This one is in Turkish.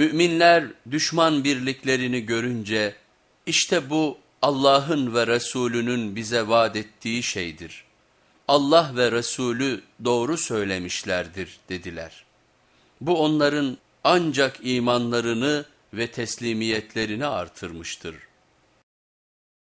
Müminler düşman birliklerini görünce işte bu Allah'ın ve Resulünün bize vaat ettiği şeydir. Allah ve Resulü doğru söylemişlerdir dediler. Bu onların ancak imanlarını ve teslimiyetlerini artırmıştır.